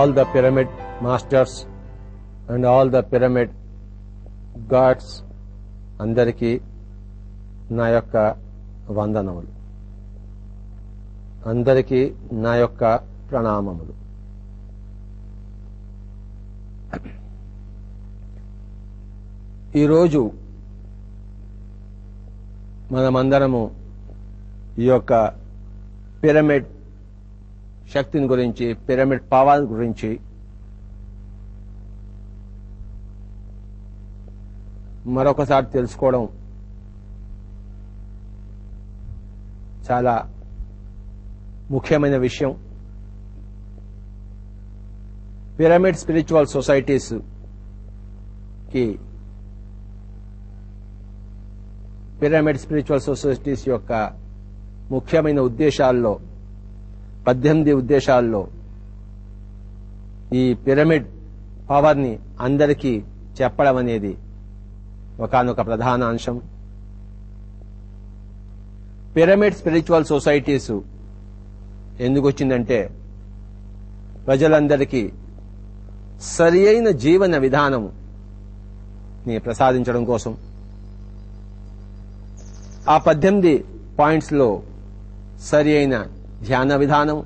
all the pyramid masters and all the pyramid gods అందరికీ నా యొక్క వందనములు. అందరికీ నా యొక్క ప్రణామములు. ఈరోజు మనమందరము ఈ యొక్క పిరమిడ్ శక్తిని గురించి పిరమిడ్ పవర్ గురించి. మరొకసారి తెలుసుకోవడం చాలా ముఖ్యమైన విషయం. పిరమిడ్ స్పిరిచువల్ సొసైటీస్కి పిరమిడ్ స్పిరిచువల్ సొసైటీస్ యొక్క ముఖ్యమైన ఉద్దేశాల్లో పద్దెనిమిది ఉద్దేశాల్లో ఈ పిరమిడ్ పవర్ని అందరికీ చెప్పడం అనేది ఒకనొక ప్రధాన అంశం. పిరమిడ్ స్పిరిచువల్ సొసైటీస్ ఎందుకు వచ్చిందంటే ప్రజలందరికీ సరి అయిన జీవన విధానం ని ప్రసాదించడం కోసం. ఆ పద్దెనిమిది పాయింట్స్లో సరి అయిన ధ్యాన విధానం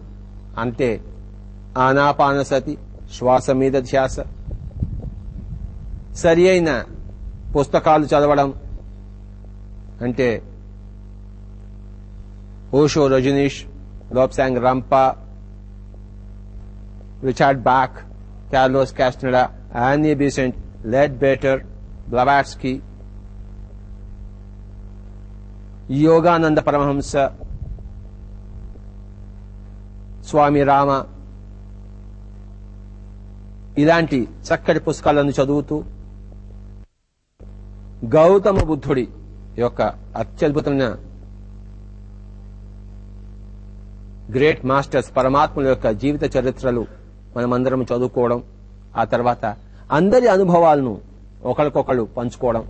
అంటే ఆనాపానసతి శ్వాస మీద ధ్యాస. సరి అయిన పుస్తకాలు చదవడం అంటే Osho Rajneesh Lobsang Rampa Richard Bach Carlos Castaneda Annie Besant Leadbeater Blavatsky Yogananda Paramahansa Swami Rama ఇలాంటి చక్కటి పుస్తకాలను చదువుతూ గౌతమ బుద్ధుడి యొక్క అత్యద్భుతమైన గ్రేట్ మాస్టర్స్ పరమాత్ముల యొక్క జీవిత చరిత్రలు మనమందరం చదువుకోవడం ఆ తర్వాత అందరి అనుభవాలను ఒకరికొకరు పంచుకోవడం.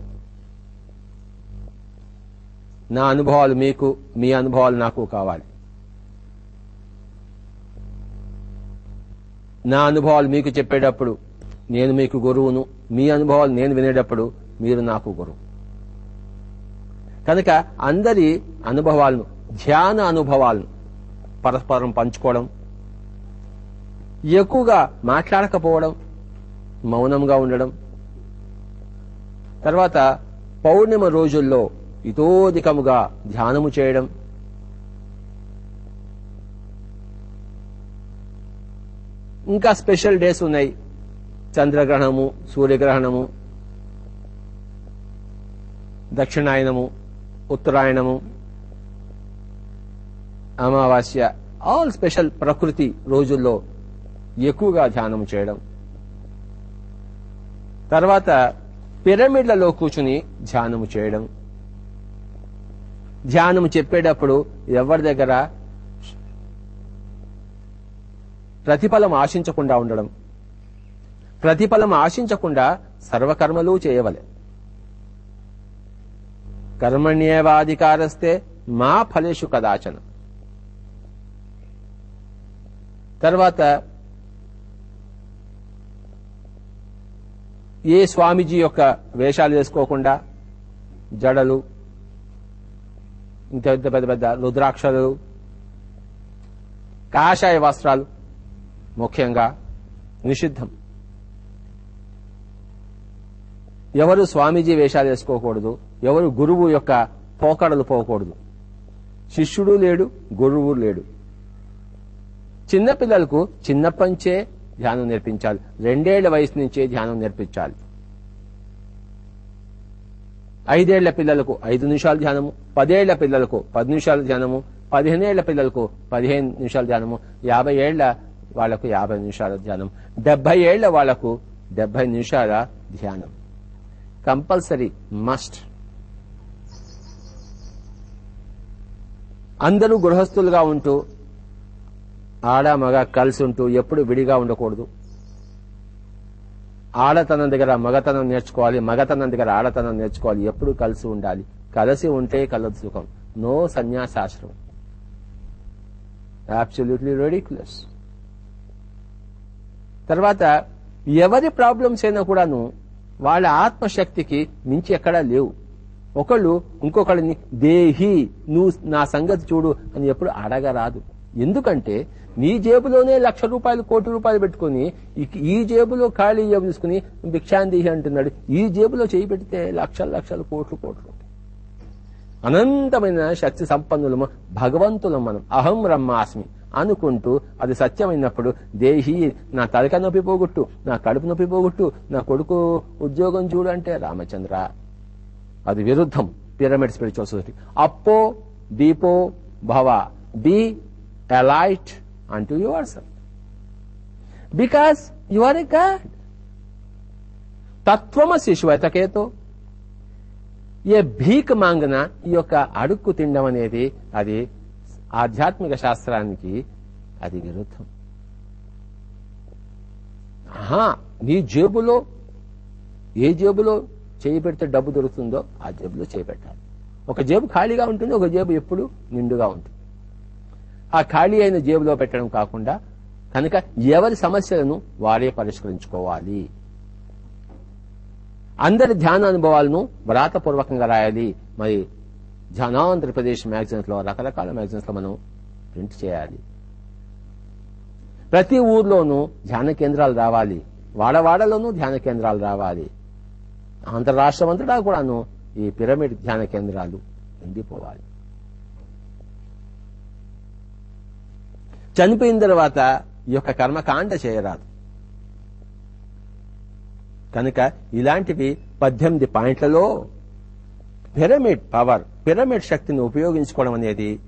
నా అనుభవాలు మీకు మీ అనుభవాలు నాకు కావాలి. నా అనుభవాలు మీకు చెప్పేటప్పుడు నేను మీకు గురువును మీ అనుభవాలు నేను వినేటప్పుడు మీరు నాకు గురువు. కనుక అందరి అనుభవాలను ధ్యాన అనుభవాలను పరస్పరం పంచుకోవడం ఎక్కువగా మాట్లాడకపోవడం మౌనంగా ఉండడం తర్వాత పౌర్ణిమ రోజుల్లో ఇతోధికముగా ధ్యానము చేయడం ఇంకా స్పెషల్ డేస్ ఉన్నాయి. చంద్రగ్రహణము సూర్యగ్రహణము దక్షిణాయనము ఉత్తరాయణము అమావాస్య ఆల్ స్పెషల్ ప్రకృతి రోజుల్లో ఎక్కువగా ధ్యానం చేయడం. తర్వాత పిరమిడ్లలో కూర్చుని ధ్యానము చేయడం. ధ్యానం చెప్పేటప్పుడు ఎవరి దగ్గర ప్రతిఫలం ఆశించకుండా ఉండడం. ప్రతిఫలం ఆశించకుండా సర్వకర్మలు చేయవలె. కర్మణ్యేవాధికారస్తే మా ఫలేషు కదాచన. తర్వాత ఏ స్వామీజీ యొక్క వేషాలు వేసుకోకుండా జడలు ఇంత పెద్ద పెద్ద పెద్ద రుద్రాక్షలు కాషాయ వస్త్రాలు ముఖ్యంగా నిషిద్ధం. ఎవరు స్వామీజీ వేషాలు వేసుకోకూడదు ఎవరు గురువు యొక్క పోకడలు పోకూడదు. శిష్యుడు లేడు గురువు లేడు. చిన్నపిల్లలకు చిన్నప్పంచే ధ్యానం నేర్పించాలి రెండేళ్ళ వయసు నుంచే ధ్యానం నేర్పించాలి. ఐదేళ్ళ పిల్లలకు ఐదు నిమిషాల ధ్యానము పదేళ్ళ పిల్లలకు పది నిమిషాల ధ్యానము పదిహేనేళ్ళ పిల్లలకు పదిహేను నిమిషాల ధ్యానము యాభై ఏళ్ళ వాళ్ళకు యాభై నిమిషాల ధ్యానం. డెబ్బై ఏళ్ళ వాళ్ళకు డెబ్బై నిమిషాల ధ్యానం. Compulsory must. అందరూ గృహస్థులుగా ఉంటూ ఆడ మగ కలిసి ఉంటూ ఎప్పుడు విడిగా ఉండకూడదు. ఆడతనం దగ్గర మగతనం నేర్చుకోవాలి మగతనం దగ్గర ఆడతనం నేర్చుకోవాలి ఎప్పుడు కలిసి ఉండాలి. కలిసి ఉంటే కలదు సుఖం. నో సన్యాసాశ్రమం. Absolutely ridiculous. తర్వాత ఎవరి ప్రాబ్లమ్స్ అయినా కూడాను వాళ్ళ ఆత్మశక్తికి మించి ఎక్కడా లేవు. ఒకళ్ళు ఇంకొకళ్ళని దేహి నువ్వు నా సంగతి చూడు అని ఎప్పుడు అడగరాదు. ఎందుకంటే నీ జేబులోనే లక్ష రూపాయలు కోటి రూపాయలు పెట్టుకుని ఈ- జేబులో ఖాళీ జేబు తీసుకుని భిక్షాందేహి అంటున్నాడు. ఈ జేబులో చేయి పెడితే లక్షల లక్షలు కోట్లు కోట్లు అనంతమైన శక్తి సంపన్నులము భగవంతులం మనం. అహం బ్రహ్మాస్మి. అనుకుంటూ అది సత్యమైనప్పుడు దేహి నా తలక నొప్పి పోగొట్టు నా కడుపు నొప్పి పోగొట్టు నా కొడుకు ఉద్యోగం చూడు అంటే రామచంద్ర. అది విరుద్ధం. పిరమిడ్ స్పిరిచువల్ సొసైటీ అప్పో దీపో భవ. Be a light unto yourself because you are a god తత్వమసి శ్వేతకేతో ఏ భీక్ మాంగన ఈ యొక్క అడుక్కు తినడం అనేది అది ఆధ్యాత్మిక శాస్త్రానికి అది విరుద్ధం ఆహా నీ జేబులో ఏ జేబులో చేయబెడితే డబ్బు దొరుకుతుందో ఆ జేబులో చేపెట్టాలి ఒక జేబు ఖాళీగా ఉంటుంది ఒక జేబు ఎప్పుడు నిండుగా ఉంటుంది. ఆ ఖాళీ అయిన జేబులో పెట్టడం కాకుండా కనుక ఎవరి సమస్యలను వారే పరిష్కరించుకోవాలి. అందరి ధ్యాన అనుభవాలను వ్రాతపూర్వకంగా రాయాలి. మరి ధ్యానాంధ్రప్రదేశ్ మ్యాగజైన్స్లో రకరకాల మ్యాగజైన్స్లో మనం ప్రింట్ చేయాలి. ప్రతి ఊర్లోనూ ధ్యాన కేంద్రాలు రావాలి. వాడవాడలోనూ ధ్యాన కేంద్రాలు రావాలి. ఆంధ్ర కూడాను ఈ పిరమిడ్ ధ్యాన కేంద్రాలు ఎండిపోవాలి. చనిపోయిన తర్వాత ఈ యొక్క కర్మకాండ చేయరాదు. కనుక ఇలాంటివి పద్దెనిమిది పాయింట్లలో పిరమిడ్ పవర్ పిరమిడ్ శక్తిని ఉపయోగించుకోవడం అనేది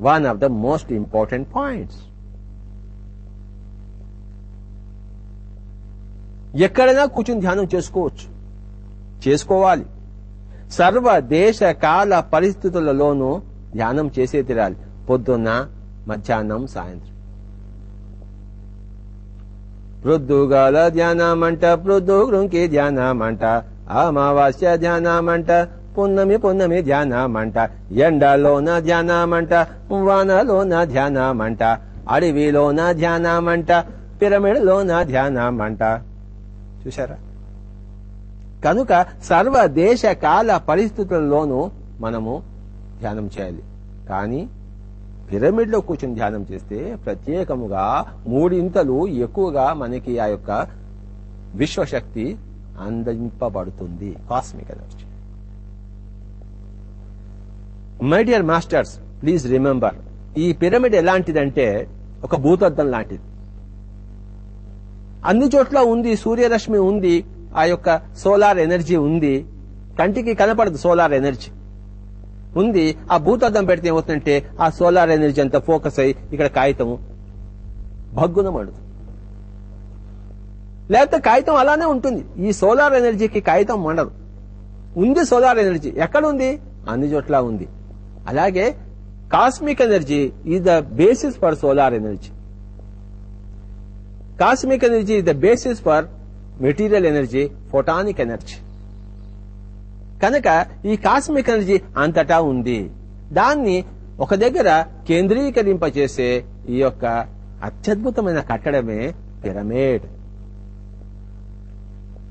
one of the most important points ఎక్కడైనా కూర్చుని ధ్యానం చేసుకోవచ్చు. చేసుకోవాలి. సర్వ దేశ కాల పరిస్థితులలోనూ ధ్యానం చేసే తీరాలి. పొద్దున్న మధ్యాహ్నం సాయంత్రం. ప్రొద్దుగాల ధ్యానమంట ధ్యానం ధ్యానమంట అమావాస్య ధ్యానమంట పున్నమి పున్నమి ధ్యానమంట ఎండలోన ధ్యానమంట వానలోన ధ్యానమంట అడవిలోన ధ్యానమంట పిరమిడ్లోన ధ్యానమంట చూసారా కనుక సర్వ దేశ కాల పరిస్థితుల్లోనూ మనము ధ్యానం చేయాలి. కానీ పిరమిడ్లో కూర్చొని ధ్యానం చేస్తే ప్రత్యేకముగా మూడింతలు ఎక్కువగా మనకి ఆ యొక్క విశ్వశక్తి అందింపబడుతుంది. Cosmic energy my dear masters please remember ఈ పిరమిడ్ ఎలాంటిదంటే ఒక భూతద్దం లాంటిది. అన్ని చోట్ల ఉంది సూర్యరశ్మి ఉంది ఆ యొక్క సోలార్ ఎనర్జీ ఉంది. కంటికి కనపడదు సోలార్ ఎనర్జీ ఉంది ఆ భూతద్దం పెడితే ఏమవుతుందంటే ఆ సోలార్ ఎనర్జీ అంతా ఫోకస్ అయ్యి ఇక్కడ కాగితము భగ్గున మండుతుంది. లేకపోతే కాగితం అలానే ఉంటుంది. ఈ సోలార్ ఎనర్జీకి కాగితం మండదు. ఉంది సోలార్ ఎనర్జీ ఎక్కడ ఉంది? అన్ని చోట్ల ఉంది. అలాగే cosmic energy is the basis for solar energy cosmic energy is the basis for material energy photonic energy కనుక ఈ కాస్మిక్ ఎనర్జీ అంతటా ఉంది. దాన్ని ఒక దగ్గర కేంద్రీకరింపచేసే ఈ యొక్క అత్యద్భుతమైన కట్టడమే పిరమిడ్.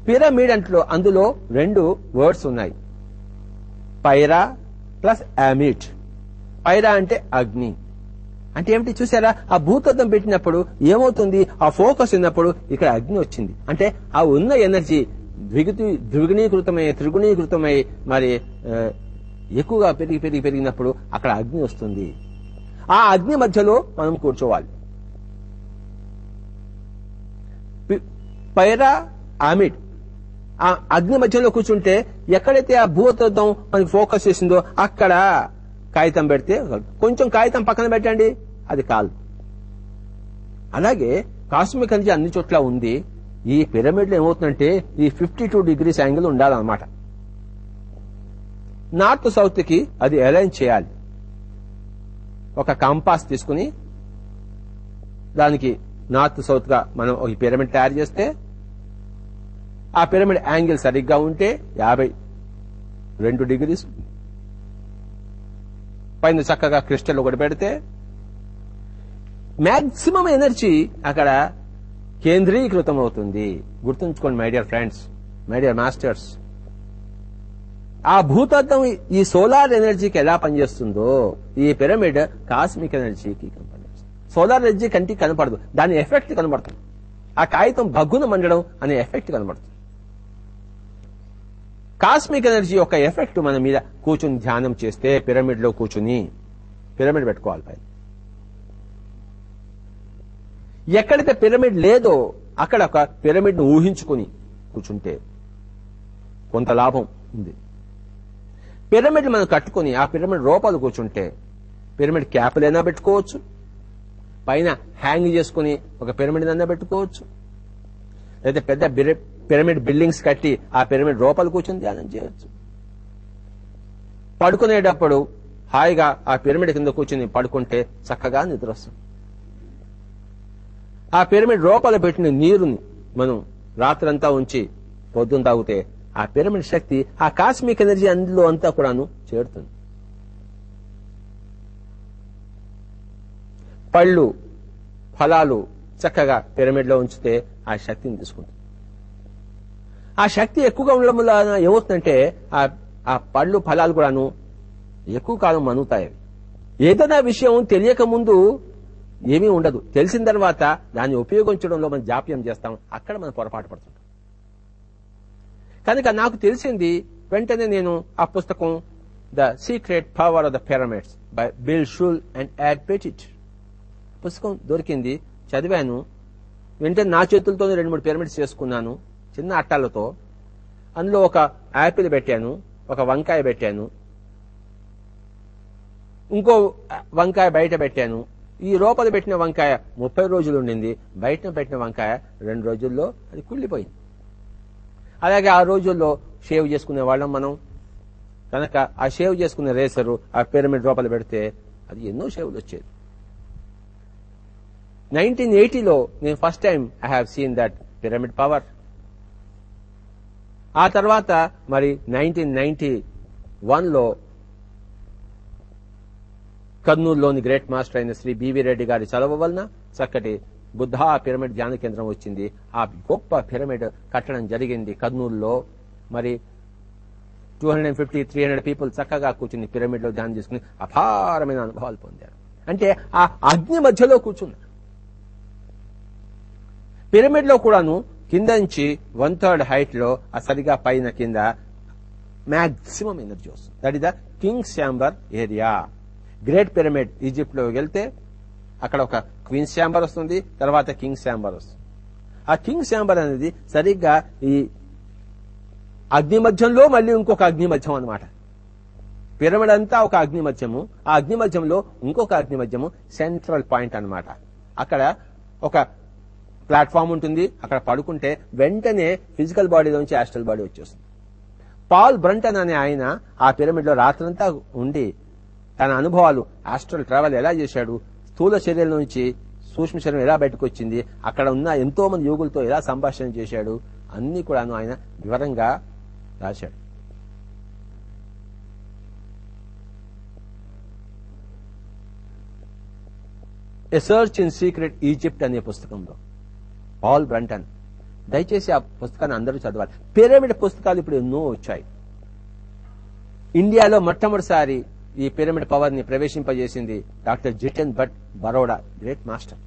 పిరమిడ్ అంట్లో అందులో రెండు వర్డ్స్ ఉన్నాయి. పైరా ప్లస్ అమిట్. పైరా అంటే అగ్ని. అంటే ఏమిటి చూసారా ఆ భూతత్వం పెట్టినప్పుడు ఏమవుతుంది? ఆ ఫోకస్ ఉన్నప్పుడు ఇక్కడ అగ్ని వచ్చింది. అంటే ఆ ఉన్న ఎనర్జీ ద్విగుతి ద్విగుణీకృతమై త్రిగుణీకృతమై మరి ఎక్కువగా పెరిగి పెరిగి పెరిగినప్పుడు అక్కడ అగ్ని వస్తుంది. ఆ అగ్ని మధ్యలో మనం కూర్చోవాలి. పైరా ఆమిడ్ ఆ అగ్ని మధ్యలో కూర్చుంటే ఎక్కడైతే ఆ భూతత్వం మనకి ఫోకస్ చేసిందో అక్కడ కాగితం పెడితే కొంచెం కాగితం పక్కన పెట్టండి. అది కాదు. అలాగే కాస్మిక్ ఎనర్జీ అన్ని చోట్ల ఉంది. ఈ పిరమిడ్లో ఏమవుతుందంటే ఈ ఫిఫ్టీ టూ డిగ్రీస్ యాంగిల్ ఉండాలన్నమాట. నార్త్ సౌత్కి అది అలైన్ చేయాలి. ఒక కంపాస్ తీసుకుని దానికి నార్త్ సౌత్గా మనం ఈ పిరమిడ్ తయారు చేస్తే ఆ పిరమిడ్ యాంగిల్ సరిగ్గా ఉంటే యాభై రెండు డిగ్రీస్. పైన చక్కగా క్రిస్టల్ ఒకటి పెడితే మాక్సిమం ఎనర్జీ అక్కడ కేంద్రీకృతం అవుతుంది గుర్తుంచుకోండి my dear friends my dear masters. ఆ భూతత్వం ఈ సోలార్ ఎనర్జీకి ఎలా పనిచేస్తుందో ఈ పిరమిడ్ కాస్మిక్ ఎనర్జీకి పనిచేస్తుంది. సోలార్ ఎనర్జీ కంటికి కనపడదు దాని ఎఫెక్ట్ కనబడుతుంది. ఆ కాగితం భగ్గున మండడం అనే ఎఫెక్ట్ కనబడుతుంది. కాస్మిక్ ఎనర్జీ యొక్క ఎఫెక్ట్ మన మీద కూర్చుని ధ్యానం చేస్తే పిరమిడ్లో కూర్చుని పిరమిడ్ పెట్టుకోవాలి పైన. ఎక్కడైతే పిరమిడ్ లేదో అక్కడ ఒక పిరమిడ్ను ఊహించుకుని కూర్చుంటే కొంత లాభం ఉంది. పిరమిడ్ మనం కట్టుకుని ఆ పిరమిడ్ రూపాలు కూర్చుంటే పిరమిడ్ క్యాపులైనా పెట్టుకోవచ్చు. పైన హ్యాంగ్ చేసుకుని ఒక పిరమిడ్ అన్నా పెట్టుకోవచ్చు. లేదా పెద్ద పిరమిడ్ బిల్డింగ్స్ కట్టి ఆ పిరమిడ్ రూపాలు కూర్చొని ధ్యానం చేయొచ్చు. పడుకునేటప్పుడు హాయిగా ఆ పిరమిడ్ కింద కూర్చుని పడుకుంటే చక్కగా నిద్ర వస్తుంది ఆ పిరమిడ్ రూపాలు పెట్టిన నీరుని మనం రాత్రంతా ఉంచి పొద్దున తాగితే ఆ పిరమిడ్ శక్తి ఆ కాస్మిక్ ఎనర్జీ అందులో అంతా కూడాను చేరుతుంది. పళ్ళు ఫలాలు చక్కగా పిరమిడ్లో ఉంచితే ఆ శక్తిని తీసుకుంటుంది. ఆ శక్తి ఎక్కువగా ఉండడం వల్ల ఏమవుతుందంటే ఆ ఆ పళ్ళు ఫలాలు కూడాను ఎక్కువ కాలం మనుగుతాయి. ఏదైనా విషయం తెలియక ముందు ఏమీ ఉండదు. తెలిసిన తర్వాత దాన్ని ఉపయోగించడంలో మనం జాప్యం చేస్తాం. అక్కడ మనం పొరపాటు పడుతుంటాం. కనుక నాకు తెలిసింది వెంటనే నేను ఆ పుస్తకం the secret power of the pyramids by Bill Schul and Ed Pettit పుస్తకం దొరికింది. చదివాను. వెంటనే నా చేతులతోనే రెండు మూడు పిరమిడ్స్ చేసుకున్నాను. చిన్న అట్టాలతో అందులో ఒక యాపిల్ పెట్టాను ఒక వంకాయ పెట్టాను ఇంకో వంకాయ బయట పెట్టాను. ఈ లోపల పెట్టిన వంకాయ ముప్పై రోజులు ఉండింది బయట పెట్టిన వంకాయ రెండు రోజుల్లో అది కుళ్ళిపోయింది. అలాగే ఆ రోజుల్లో షేవ్ చేసుకునే వాళ్ళం మనం. కనుక ఆ షేవ్ చేసుకునే రేసరు ఆ పిరమిడ్ లోపల పెడితే అది ఎన్నో షేవులు వచ్చేది నైన్టీన్ ఎయిటీలో నేను first time I have seen that pyramid power. ఆ తర్వాత మరి నైన్టీన్ నైన్టీ వన్లో కర్నూలులోని గ్రేట్ మాస్టర్ అయిన శ్రీ బివి రెడ్డి గారి చదవ వలన చక్కటి బుద్ధ పిరమిడ్ ధ్యాన కేంద్రం వచ్చింది. ఆ గొప్ప పిరమిడ్ కట్టడం జరిగింది కర్నూలులో. మరి two hundred fifty three hundred people చక్కగా కూర్చుని పిరమిడ్లో ధ్యానం చేసుకుని అపారమైన అనుభవాలు పొందారు. అంటే ఆ అగ్ని మధ్యలో కూర్చున్నారు. పిరమిడ్లో కూడాను కింద నుంచి వన్ థర్డ్ హైట్లో ఆ సరిగా పైన కింద మాక్సిమం ఎనర్జీ వస్తుంది. That is the king chamber area great pyramid ఈజిప్ట్లో వెళ్తే అక్కడ ఒక క్వీన్స్ శాంబర్ వస్తుంది తర్వాత కింగ్ శాంబర్ వస్తుంది. ఆ కింగ్ శాంబర్ అనేది సరిగ్గా ఈ అగ్ని మధ్యంలో మళ్ళీ ఇంకొక అగ్ని మధ్యం అనమాట పిరమిడ్ అంతా ఒక అగ్ని మధ్యము ఆ అగ్ని మధ్యంలో ఇంకొక అగ్ని మధ్యము సెంట్రల్ పాయింట్ అనమాట అక్కడ ఒక ప్లాట్ఫామ్ ఉంటుంది అక్కడ పడుకుంటే వెంటనే ఫిజికల్ బాడీలోంచి యాస్ట్రల్ బాడీ వచ్చేస్తుంది. పాల్ బ్రంటన్ అనే ఆయన ఆ పిరమిడ్లో రాత్రంతా ఉండి తన అనుభవాలు ఆస్ట్రల్ ట్రావెల్ ఎలా చేశాడు స్థూల శరీరం నుంచి సూక్ష్మ శరీరం ఎలా బయటకు వచ్చింది అక్కడ ఉన్న ఎంతో మంది యోగులతో ఎలా సంభాషణ చేశాడు అన్ని కూడాను ఆయన వివరంగా రాశాడు. A search in secret Egypt అనే పుస్తకంలో పాల్ బ్రంటన్. దయచేసి ఆ పుస్తకాన్ని అందరూ చదవాలి. పిరమిడ్ పుస్తకాలు ఇప్పుడు ఎన్నో వచ్చాయి. ఇండియాలో మొట్టమొదటిసారి ఈ పిరమిడ్ పవర్ని ప్రవేశింపజేసింది doctor Jiten Bhatt Baroda great master.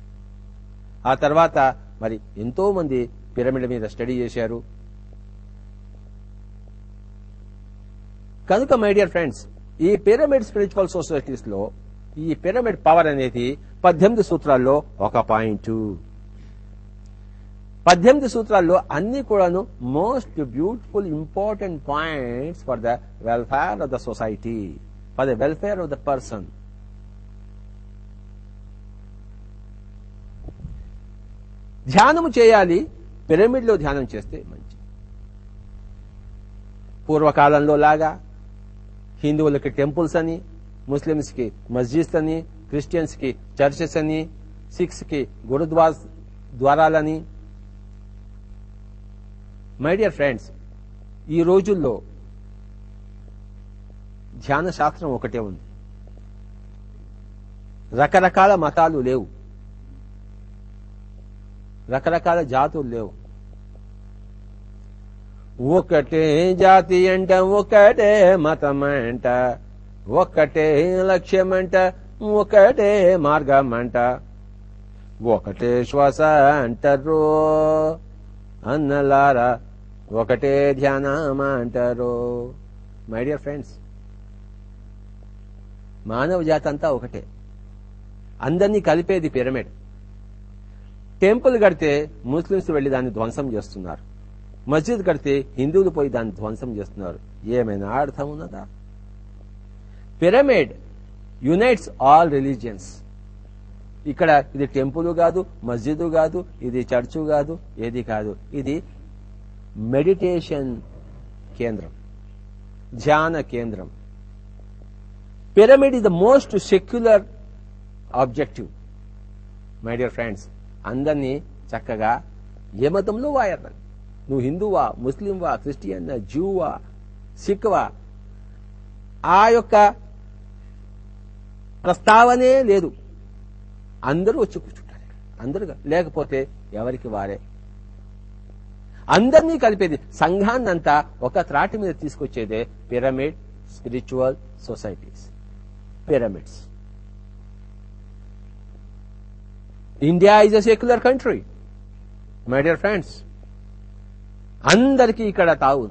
ఆ తర్వాత మరి ఎంతో మంది పిరమిడ్ మీద స్టడీ చేశారు. కనుక మై డియర్ ఫ్రెండ్స్ ఈ పిరమిడ్ స్పిరిచువల్ సొసైటీస్లో ఈ పిరమిడ్ పవర్ అనేది పద్దెనిమిది సూత్రాల్లో ఒక పాయింట్. పద్దెనిమిది సూత్రాల్లో అన్ని కూడాను most beautiful important points for the welfare of the society for the welfare of the person ధ్యానము చేయాలి పిరమిడ్లో ధ్యానం చేస్తే మంచి పూర్వకాలంలో లాగా హిందువులకి టెంపుల్స్ అని ముస్లిమ్స్కి మస్జిద్ మస్జిద్స్ అని క్రిస్టియన్స్కి చర్చెస్ అని సిక్స్కి గురుద్వాస్ ద్వారాలని మై డియర్ ఫ్రెండ్స్ ఈ రోజుల్లో ధ్యాన శాస్త్రం ఒకటే ఉంది. రకరకాల మతాలు లేవు. రకరకాల జాతులు లేవు. ఒకటే జాతి అంట ఒకటే మతమంట ఒకటే లక్ష్యమంట ఒకటే మార్గమంట. ఒకటే శ్వాస అంటారు అన్నలారా ఒకటే ధ్యానం అంటారు మై డియర్ ఫ్రెండ్స్ మానవ జాతి అంతా ఒకటే. అందరినీ కలిపేది పిరమిడ్. టెంపుల్ కడితే ముస్లింస్ వెళ్ళి దాన్ని ధ్వంసం చేస్తున్నారు. మస్జిద్ కడితే హిందువులు పోయి దాన్ని ధ్వంసం చేస్తున్నారు. ఏమైనా అర్థం ఉన్నదా? పిరమిడ్ యునైట్స్ ఆల్ రిలీజియన్స్ ఇక్కడ ఇది టెంపుల్ కాదు మస్జిద్ కాదు ఇది చర్చు కాదు ఏది కాదు. ఇది మెడిటేషన్ కేంద్రం ధ్యాన కేంద్రం pyramid is the most secular objective my dear friends అందరినీ చక్కగా ఏ మతంలో వాయర్రని నువ్వు హిందువా ముస్లింవా క్రిస్టియన్ జూవా సిఖ్వా ఆ యొక్క ప్రస్తావనే లేదు. అందరూ వచ్చి కూర్చుంటారు. అందరూ లేకపోతే ఎవరికి వారే అందరినీ కలిపేది. సంఘాన్నంతా ఒక త్రాటి మీద తీసుకొచ్చేదే pyramid spiritual societies. Pyramids. India is a secular country. My dear friends అందరికీ ఇక్కడ తావు.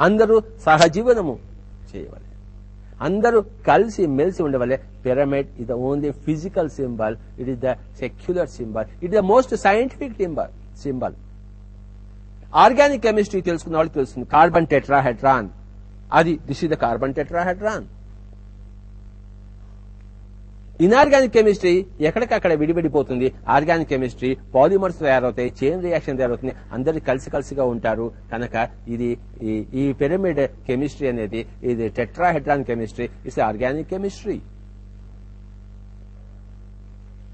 అందరూ సహజీవనము చేయవాలి. అందరూ కలిసి మెలిసి ఉండవలే. Pyramid is the only physical symbol it is the secular symbol it the most scientific symbol symbol organic chemistry తెలుసుకున్న వాళ్ళు తెలుస్తుంది. Carbon tetrahedron. అది this is the carbon tetrahedron. Inorganic chemistry ఎక్కడికక్కడ విడివిడిపోతుంది? ఆర్గానిక్ కెమిస్ట్రీ పాలిమర్స్ తయారవుతాయి chain reaction తయారవుతుంది అందరు కలిసి కలిసిగా ఉంటారు. కనుక ఇది ఈ పిరమిడ్ కెమిస్ట్రీ అనేది ఇది tetrahedron chemistry is organic chemistry.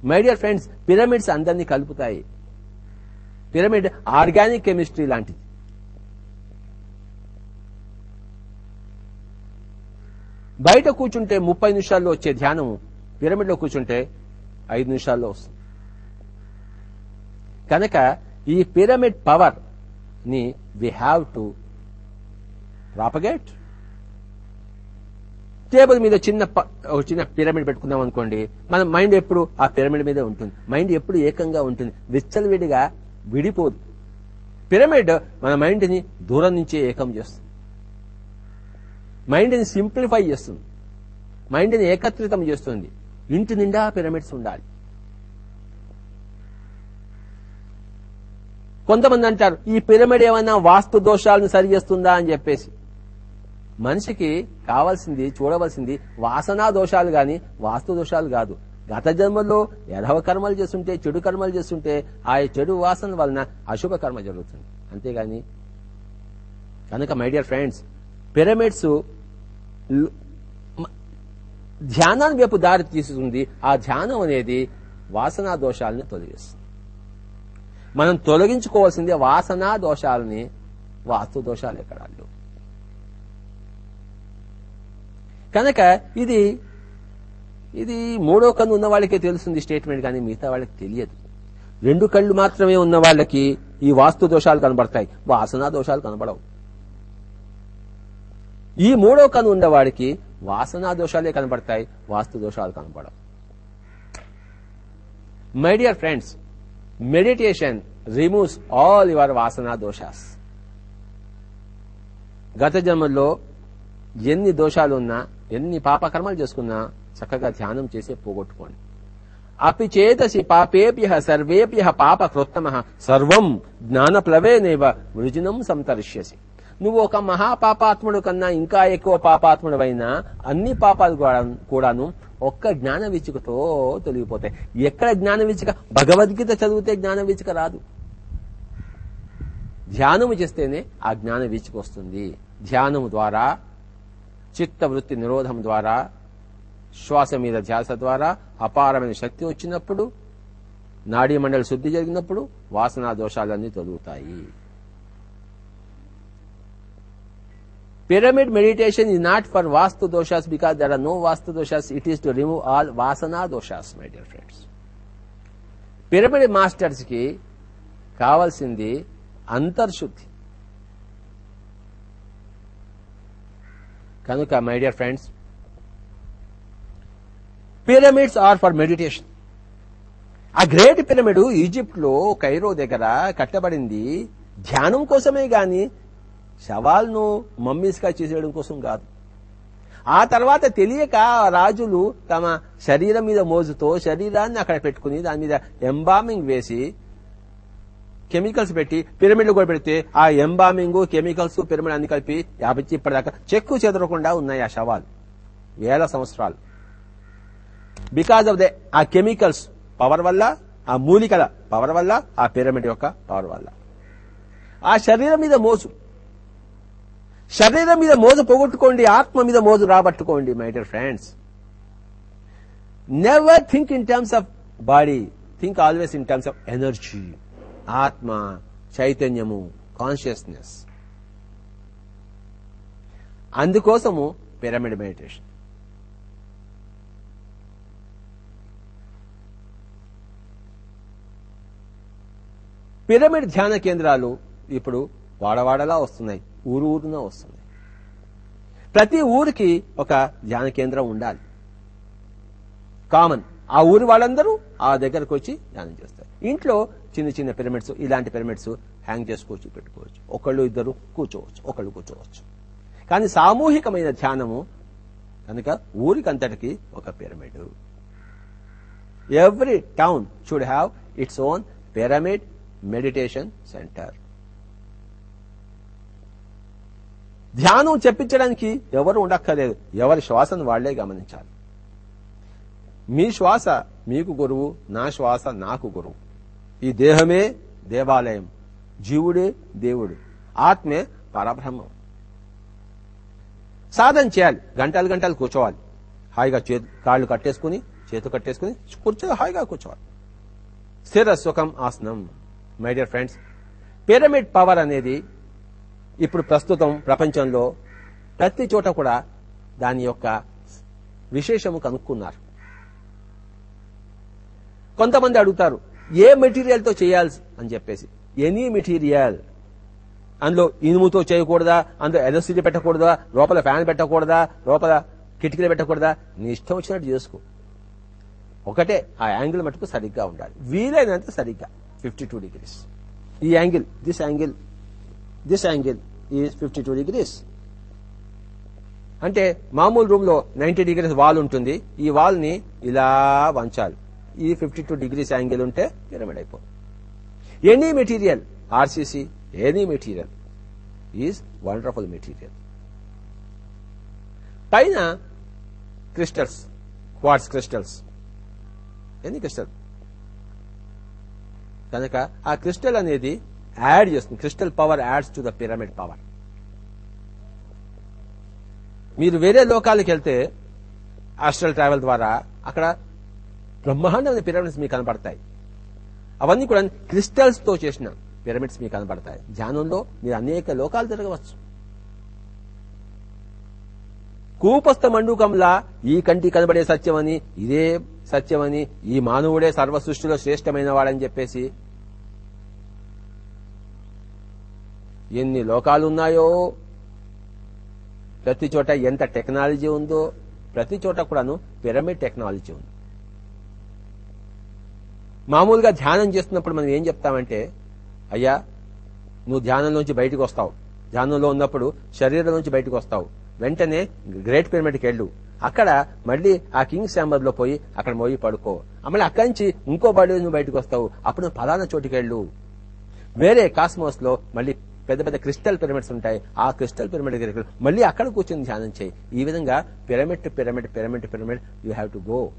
My dear friends pyramids అందరినీ కలుపుతాయి. పిరమిడ్ ఆర్గానిక్ కెమిస్ట్రీ లాంటిది. బయట కూర్చుంటే ముప్పై నిమిషాల్లో వచ్చే ధ్యానం పిరమిడ్లో కూర్చుంటే ఐదు నిమిషాల్లో వస్తుంది. కనుక ఈ పిరమిడ్ పవర్ని we have to propagate table మీద చిన్న చిన్న పిరమిడ్ పెట్టుకున్నాం అనుకోండి మన మైండ్ ఎప్పుడు ఆ పిరమిడ్ మీదే ఉంటుంది. మైండ్ ఎప్పుడు ఏకంగా ఉంటుంది. విచ్చలవిడిగా విడిపోదు. పిరమిడ్ మన మైండ్ని దూరం నుంచే ఏకం చేస్తుంది. మైండ్ని సింప్లిఫై చేస్తుంది. మైండ్ని ఏకత్రితం చేస్తుంది. ఇంటి నిండా పిరమిడ్స్ ఉండాలి. కొంతమంది అంటారు ఈ పిరమిడ్ ఏమైనా వాస్తు దోషాలను సరి చేస్తుందా అని చెప్పేసి. మనిషికి కావాల్సింది చూడవలసింది వాసనా దోషాలు గాని వాస్తు దోషాలు కాదు. గత జన్మలో ఎడవ కర్మలు చేస్తుంటే చెడు కర్మలు చేస్తుంటే ఆ చెడు వాసన వలన అశుభ కర్మ జరుగుతుంది. అంతేగాని కనుక మై డియర్ ఫ్రెండ్స్ పిరమిడ్స్ ధ్యానాన్ని వైపు దారి తీసుకుంది ఆ ధ్యానం అనేది వాసనా దోషాలని తొలగిస్తుంది. మనం తొలగించుకోవాల్సింది వాసనా దోషాలని వాస్తు దోషాలు ఎక్కడ కనుక ఇది ఇది మూడో కన్ను ఉన్న వాళ్ళకే తెలుస్తుంది స్టేట్మెంట్ కానీ మిగతా వాళ్ళకి తెలియదు. రెండు కళ్ళు మాత్రమే ఉన్న వాళ్ళకి ఈ వాస్తు దోషాలు కనబడతాయి. వాసనా దోషాలు కనబడవు. ఈ మూడో కన్ను ఉన్నవాడికి వాసనా దోషాలే కనబడతాయి వాస్తు దోషాలు కనబడవు. My dear friends meditation removes all your vasana doshas. గత జన్మల్లో ఎన్ని దోషాలు ఉన్నా ఎన్ని పాపకర్మలు చేసుకున్నా చక్కగా ధ్యానం చేసే పోగొట్టుకోండి. అపి చేతసి పాపేభ్య సర్వేభ్య పాప కృత్తమ సర్వం జ్ఞానప్లవేనేవ వృజినం సంతరిష్యసి. నువ్వు ఒక మహాపాపాత్ముడు కన్నా ఇంకా ఎక్కువ పాపాత్ముడు అయినా అన్ని పాపాలు కూడాను ఒక్క జ్ఞాన విచికతో తొలగిపోతాయి. ఎక్కడ జ్ఞాన విచిక భగవద్గీత చదివితే జ్ఞాన విచిక రాదు. ధ్యానము చేస్తేనే ఆ జ్ఞాన వీచిక వస్తుంది. ధ్యానము ద్వారా చిత్త వృత్తి నిరోధం ద్వారా శ్వాస మీద ధ్యాస ద్వారా అపారమైన శక్తి వచ్చినప్పుడు నాడీ నాడీమండలి శుద్ధి జరిగినప్పుడు వాసన దోషాలన్నీ తొలుగుతాయి. Pyramid meditation is not for vastu doshas because there no vastu doshas it is to remove all vasana doshas my dear friends pyramid మాస్టర్స్కి కావాల్సింది అంతర్శుద్ధి. కనుక my dear friends pyramids are for meditation ఆ గ్రేట్ పిరమిడ్ ఈజిప్ట్లో Cairo దగ్గర కట్టబడింది. ధ్యానం కోసమే గాని శవాలను మమ్మీస్గా చేసేయడం కోసం కాదు. ఆ తర్వాత తెలియక రాజులు తమ శరీరం మీద మోజుతో శరీరాన్ని అక్కడ పెట్టుకుని దాని మీద ఎంబామింగ్ వేసి కెమికల్స్ పెట్టి పిరమిడ్లు కూడా పెడితే ఆ ఎంబామింగ్ కెమికల్స్ పిరమిడ్ అన్ని కలిపి యాభై ఇప్పటిదాకా చెక్కు చెదరకుండా ఉన్నాయి ఆ శవాలు. వేల సంవత్సరాలు. Because of the uh chemicals power వల్ల ఆ మూలికల పవర్ వల్ల ఆ పిరమిడ్ యొక్క పవర్ వల్ల. ఆ శరీరం మీద మోజు. శరీరం మీద మోజు పోగొట్టుకోండి ఆత్మ మీద మోజు రాబట్టుకోండి my dear friends never think in terms of body think always in terms of energy ఆత్మ చైతన్యము కాన్షియస్నెస్ అందుకోసము పిరమిడ్ మెడిటేషన్ పిరమిడ్ ధ్యాన కేంద్రాలు ఇప్పుడు వాడవాడలా వస్తున్నాయి. ఊరు ఊరున వస్తున్నాయి. ప్రతి ఊరికి ఒక ధ్యాన కేంద్రం ఉండాలి. కామన్. ఆ ఊరి వాళ్ళందరూ ఆ దగ్గరకు వచ్చి ధ్యానం చేస్తారు. ఇంట్లో చిన్న చిన్న పిరమిడ్స్ ఇలాంటి పిరమిడ్స్ హ్యాంగ్ చేసుకోవచ్చు పెట్టుకోవచ్చు. ఒకళ్ళు ఇద్దరు కూర్చోవచ్చు ఒకళ్ళు కూర్చోవచ్చు. కానీ సామూహికమైన ధ్యానము కనుక ఊరికంతటికి ఒక pyramid. Every town should have its own pyramid meditation centre. ధ్యానం చెప్పించడానికి ఎవరు ఉండక్కర్లేదు. ఎవరి శ్వాసను వాళ్ళే గమనించాలి. మీ శ్వాస మీకు గురువు నా శ్వాస నాకు గురువు. ఈ దేహమే దేవాలయం. జీవుడే దేవుడు. ఆత్మే పరబ్రహ్మం. సాధన చేయాలి. గంటలు గంటలు కూర్చోవాలి. హాయిగా చేతు కాళ్ళు కట్టేసుకుని చేతు కట్టేసుకుని కూర్చో హాయిగా కూర్చోవాలి. స్థిర సుఖం ఆసనం. My dear friends pyramid power అనేది ఇప్పుడు ప్రస్తుతం ప్రపంచంలో ప్రతి చోట కూడా దాని యొక్క విశేషము కనుక్కున్నారు. కొంతమంది అడుగుతారు ఏ మెటీరియల్తో చేయాల్సి అని చెప్పేసి. ఎనీ మెటీరియల్ అందులో ఇనుముతో చేయకూడదా? అందులో ఎలక్ట్రిసిటీ పెట్టకూడదా? లోపల ఫ్యాన్ పెట్టకూడదా? లోపల కిటికీలు పెట్టకూడదా? నీ ఇష్టం వచ్చినట్టు చేసుకో. ఒకటే ఆ యాంగిల్ మటుకు సరిగ్గా ఉండాలి. వీలైనంత సరిగ్గా. ఫిఫ్టీ టూ డిగ్రీస్ ఈ angle this angle this angle is fifty two degrees అంటే మామూలు రూమ్లో నైన్టీ డిగ్రీస్ వాల్ ఉంటుంది. ఈ వాల్ని ఇలా వంచాలి. ఈ ఫిఫ్టీ టూ డిగ్రీస్ యాంగిల్ ఉంటే పిరమిడ్ అయిపోతుంది any material RCC any material is wonderful material పైన crystals quartz crystals any crystal కనుక ఆ క్రిస్టల్ అనేది యాడ్ చేస్తుంది. Crystal power adds to the pyramid power. మీరు వేరే లోకాలకు వెళ్తే ఆస్ట్రల్ ట్రావెల్ ద్వారా అక్కడ బ్రహ్మాండమైన పిరమిడ్స్ మీకు కనపడతాయి. అవన్నీ కూడా క్రిస్టల్స్తో చేసిన పిరమిడ్స్ మీకు కనపడతాయి. ధ్యానంలో మీరు అనేక లోకాలు తిరగవచ్చు. కూపస్థ మండూకంలా ఈ కంటి కనబడే సత్యమని ఇదే సత్యమని ఈ మానవుడే సర్వ సృష్టిలో శ్రేష్టమైన వాడని చెప్పేసి ఎన్ని లోకాలున్నాయో? ప్రతి చోట ఎంత టెక్నాలజీ ఉందో ప్రతి చోట కూడాను పిరమిడ్ టెక్నాలజీ ఉంది. మామూలుగా ధ్యానం చేస్తున్నప్పుడు మనం ఏం చెప్తామంటే అయ్యా నువ్వు ధ్యానంలోంచి బయటకు వస్తావు. ధ్యానంలో ఉన్నప్పుడు శరీరం నుంచి బయటకు వస్తావు. వెంటనే గ్రేట్ పిరమిడ్కి వెళ్ళు. అక్కడ మళ్ళీ ఆ కింగ్ శాంబర్లో పోయి అక్కడ మోయి పడుకో. మళ్ళీ అక్కడి నుంచి ఇంకో బడి నువ్వు బయటకు వస్తావు. అప్పుడు నువ్వు పలానా చోటుకి వెళ్ళు. వేరే కాస్మోస్లో మళ్ళీ పెద్ద పెద్ద క్రిస్టల్ పిరమిడ్స్ ఉంటాయి. ఆ క్రిస్టల్ పిరమిడ్ దగ్గర మళ్ళీ అక్కడ కూర్చొని ధ్యానం చేయి. ఈ విధంగా pyramid pyramid pyramid pyramid you have to go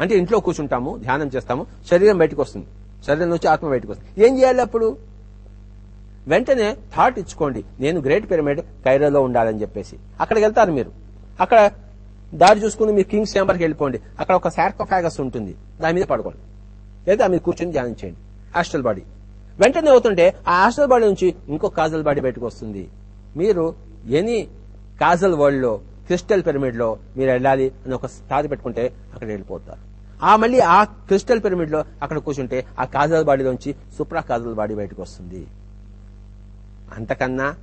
అంటే ఇంట్లో కూర్చుంటాము ధ్యానం చేస్తాము శరీరం బయటకు వస్తుంది. శరీరం నుంచి ఆత్మ బయటకు వస్తుంది. ఏం చేయాలి అప్పుడు? వెంటనే థాట్ ఇచ్చుకోండి. నేను గ్రేట్ పిరమిడ్ కైరోలో ఉండాలని చెప్పేసి. అక్కడికి వెళ్తారు మీరు. అక్కడ దారి చూసుకుని మీరు కింగ్స్ ఛాంబర్కి వెళ్ళిపోండి. అక్కడ ఒక సార్కోఫాగస్ ఉంటుంది. దాని మీద పడుకోండి. లేదా మీరు కూర్చొని ధ్యానం చేయండి. హాస్టల్ బాడీ వెంటనే అవుతుంటే ఆ హాస్టల్ బాడీ నుంచి ఇంకో కాజల్ బాడీ బయటకు వస్తుంది. మీరు ఎనీ కాజల్ వరల్డ్లో క్రిస్టల్ పిరమిడ్లో మీరు వెళ్ళాలి అని ఒక స్థాయి పెట్టుకుంటే అక్కడ వెళ్ళిపోతారు. ఆ మళ్ళీ ఆ క్రిస్టల్ పిరమిడ్లో అక్కడ కూర్చుంటే ఆ కాజల్ బాడీలోంచి సుప్రా కాజల్ బాడీ బయటకు వస్తుంది. అంతకన్నా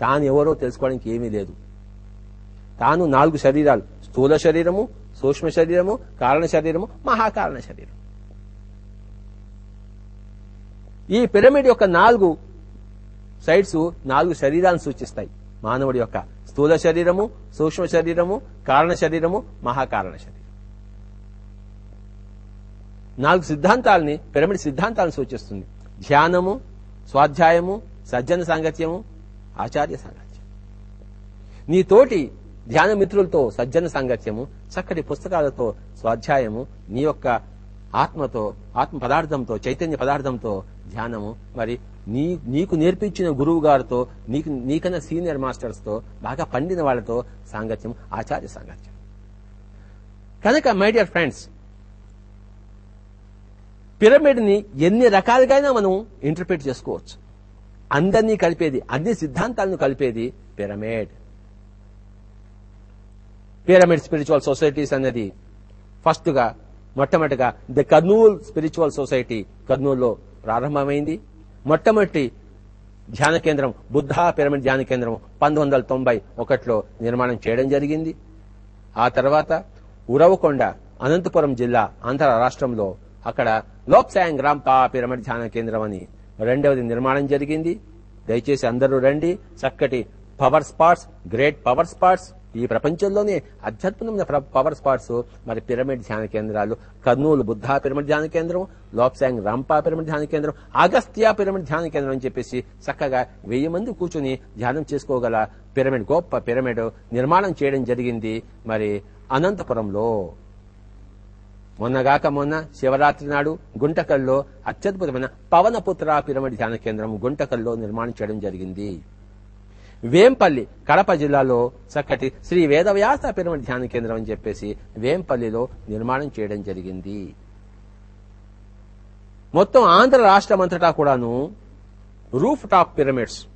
తాను ఎవరో తెలుసుకోవడానికి ఏమీ లేదు. తాను నాలుగు శరీరాలు స్థూల శరీరము సూక్ష్మ శరీరము కారణ శరీరము మహాకారణ శరీరం. ఈ పిరమిడ్ యొక్క నాలుగు సైడ్స్ నాలుగు శరీరాలను సూచిస్తాయి. మానవుడి యొక్క స్థూల శరీరము సూక్ష్మ శరీరము కారణ శరీరము మహాకారణ శరీరం. నాలుగు సిద్ధాంతాలని పిరమిడ్ సిద్ధాంతాలను సూచిస్తుంది. ధ్యానము స్వాధ్యాయము సజ్జన సాంగత్యము ఆచార్య సాంగత్యం. నీ తోటి ధ్యాన మిత్రులతో సజ్జన సాంగత్యము చక్కటి పుస్తకాలతో స్వాధ్యాయము నీ యొక్క ఆత్మతో ఆత్మ పదార్థంతో చైతన్య పదార్థంతో ధ్యానము. మరి నీ నీకు నేర్పించిన గురువు గారితో నీకు నీకన్నా సీనియర్ మాస్టర్స్తో బాగా పండిన వాళ్ళతో సాంగత్యం ఆచార్య సాంగత్యం. కనుక మై డియర్ ఫ్రెండ్స్ పిరమిడ్ని ఎన్ని రకాలుగా మనం ఇంటర్ప్రిట్ చేసుకోవచ్చు. అందరినీ కలిపేది అన్ని సిద్ధాంతాలను కలిపేది పిరమిడ్. పిరమిడ్ స్పిరిచువల్ సొసైటీస్ అనేది ఫస్ట్గా మొట్టమొదటిగా ది కర్నూల్ స్పిరిచువల్ సొసైటీ కర్నూల్లో ప్రారంభమైంది. మొట్టమొదటి ధ్యాన కేంద్రం బుద్ధా పిరమిడ్ ధ్యాన కేంద్రం పంతొమ్మిది తొంభై ఒకటిలో నిర్మాణం చేయడం జరిగింది. ఆ తర్వాత ఉరవకొండ అనంతపురం జిల్లా ఆంధ్ర రాష్ట్రంలో అక్కడ లోక్సాంగ్ రాంపా పిరమిడ్ ధ్యాన కేంద్రం అని రెండవది నిర్మాణం జరిగింది. దయచేసి అందరూ రండి. చక్కటి power spots great power spots ఈ ప్రపంచంలోనే అత్యద్భుతమైన ప్ర- పవర్ స్పాట్స్ మరి పిరమిడ్ ధ్యాన కేంద్రాలు కర్నూలు బుద్ధా పిరమిడ్ ధ్యాన కేంద్రం లోప్సాంగ్ రాంపా పిరమిడ్ ధ్యాన కేంద్రం అగస్త్య పిరమిడ్ ధ్యాన కేంద్రం అని చెప్పేసి చక్కగా వెయ్యి మంది కూర్చుని ధ్యానం చేసుకోగల పిరమిడ్ గొప్ప పిరమిడ్ నిర్మాణం చేయడం జరిగింది మరి అనంతపురంలో. మొన్నగాక మొన్న శివరాత్రి నాడు గుంటకల్లో అత్యద్భుతమైన పవనపుత్ర పిరమిడ్ ధ్యాన కేంద్రం గుంటకల్లో నిర్మాణం చేయడం జరిగింది. వేంపల్లి కడప జిల్లాలో చక్కటి శ్రీ వేదవ్యాస పిరమిడ్ ధ్యాన కేంద్రం అని చెప్పేసి వేంపల్లిలో నిర్మాణం చేయడం జరిగింది. మొత్తం ఆంధ్ర రాష్ట్రం అంతటా కూడాను రూఫ్ టాప్ పిరమిడ్స్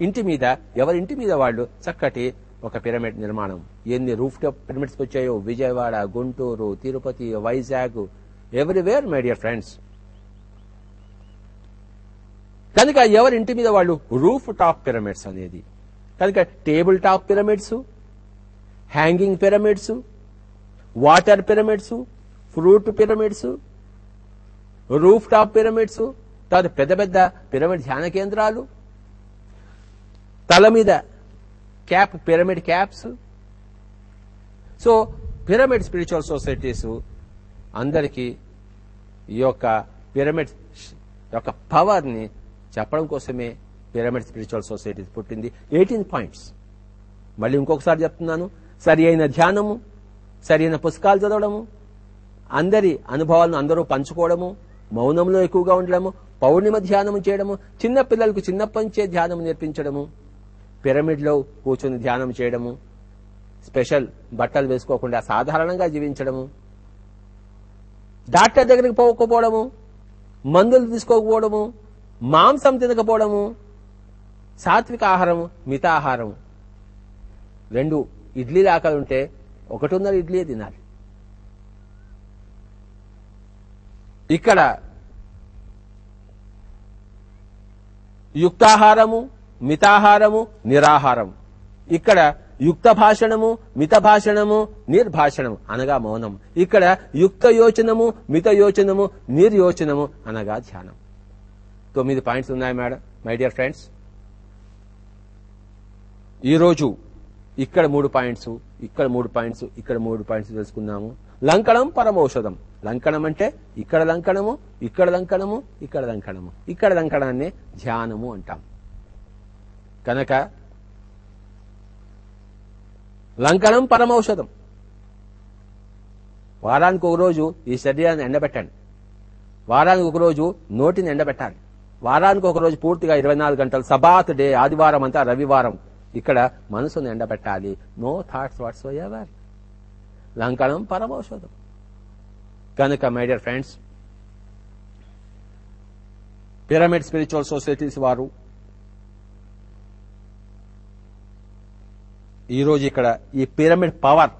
ఇంటి మీద ఎవరింటి మీద వాళ్ళు చక్కటి ఒక పిరమిడ్ నిర్మాణం. ఎన్ని రూఫ్ టాప్ పిరమిడ్స్ వచ్చాయో Vijayawada Guntur Tirupati Vizag everywhere my dear friends. కనుక ఎవరింటి మీద వాళ్ళు రూఫ్ టాప్ పిరమిడ్స్ అనేది? కనుక table top pyramids hanging pyramids water pyramids fruit pyramids roof top pyramids తర్వాత పెద్ద పెద్ద పిరమిడ్ ధ్యాన కేంద్రాలు తల మీద cap pyramid caps. So pyramid spiritual societies అందరికీ ఈ యొక్క పిరమిడ్ యొక్క పవర్ని చెప్పడం కోసమే పిరమిడ్ స్పిరిచువల్ సొసైటీ పుట్టింది. Eighteen points. మళ్ళీ ఇంకొకసారి చెప్తున్నాను. సరి అయిన ధ్యానము సరి అయిన పుస్తకాలు చదవడము అందరి అనుభవాలను అందరూ పంచుకోవడము మౌనంలో ఎక్కువగా ఉండడము పౌర్ణిమ ధ్యానము చేయడము చిన్న పిల్లలకు చిన్నప్పటి నుంచే ధ్యానం నేర్పించడము పిరమిడ్లో కూర్చొని ధ్యానం చేయడము స్పెషల్ బట్టలు వేసుకోకుండా సాధారణంగా జీవించడము డాక్టర్ దగ్గరికి పోకపోవడము మందులు తీసుకోకపోవడము మాంసం తినకపోవడము సాత్విక ఆహారము మితాహారము రెండు ఇడ్లీ ఆకలి ఉంటే ఒకటిన్నర ఇడ్లీ తినాలి. ఇక్కడ యుక్తాహారము మితాహారము నిరాహారము. ఇక్కడ యుక్త భాషణము మిత భాషణము నిర్భాషణము అనగా మౌనం. ఇక్కడ యుక్త యోచనము మిత యోచనము నిర్యోచనము అనగా ధ్యానం. తొమ్మిది పాయింట్స్ ఉన్నాయి మేడం మై డియర్ ఫ్రెండ్స్. ఈరోజు ఇక్కడ మూడు పాయింట్స్ ఇక్కడ మూడు పాయింట్స్ ఇక్కడ మూడు పాయింట్స్ తెలుసుకున్నాము లంకణం పరమౌషధం. లంకణం అంటే ఇక్కడ లంకణము ఇక్కడ లంకణము ఇక్కడ లంకణము. ఇక్కడ లంకణాన్ని ధ్యానము అంటాం. కనుక లంకణం పరమౌషధం. వారానికి ఒక రోజు ఈ శరీరాన్ని ఎండబెట్టండి. వారానికి ఒక రోజు నోటిని ఎండబెట్టాలి. వారానికి ఒక రోజు పూర్తిగా ఇరవై నాలుగు గంటలు సబాత్ డే ఆదివారం అంతా రవివారం. ఇక్కడ మనసును ఎండబెట్టాలి. నో థాట్స్ వాట్స్ ఎవర్ లంకణం పరమౌషధం. కనుక my dear friends pyramid spiritual societies వారు ఈరోజు ఇక్కడ ఈ పిరమిడ్ పవర్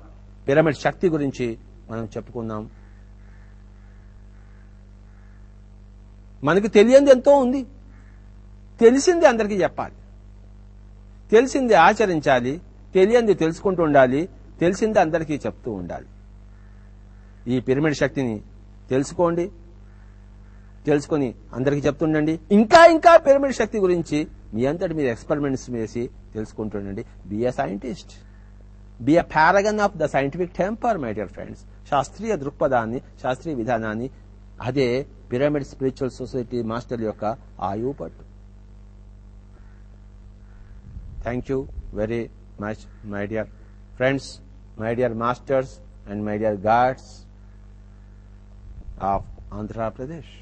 పిరమిడ్ శక్తి గురించి మనం చెప్పుకుందాం. మనకు తెలియంది ఎంతో ఉంది. తెలిసింది అందరికీ చెప్పాలి. తెలిసింది ఆచరించాలి. తెలియంది తెలుసుకుంటూ ఉండాలి. తెలిసింది అందరికీ చెప్తూ ఉండాలి. ఈ పిరమిడ్ శక్తిని తెలుసుకోండి. తెలుసుకొని అందరికీ చెప్తుండండి. ఇంకా ఇంకా పిరమిడ్ శక్తి గురించి మీ అంతటి మీరు ఎక్స్పెరిమెంట్స్ వేసి తెలుసుకుంటుండండి be a scientist be a paragon of the scientific temper my dear friends శాస్త్రీయ దృక్పథాన్ని శాస్త్రీయ విధానాన్ని అదే పిరమిడ్ స్పిరిచువల్ సొసైటీ మాస్టర్ యొక్క ఆయువు పట్టు. Thank you very much my dear friends my dear masters and my dear gods of Andhra Pradesh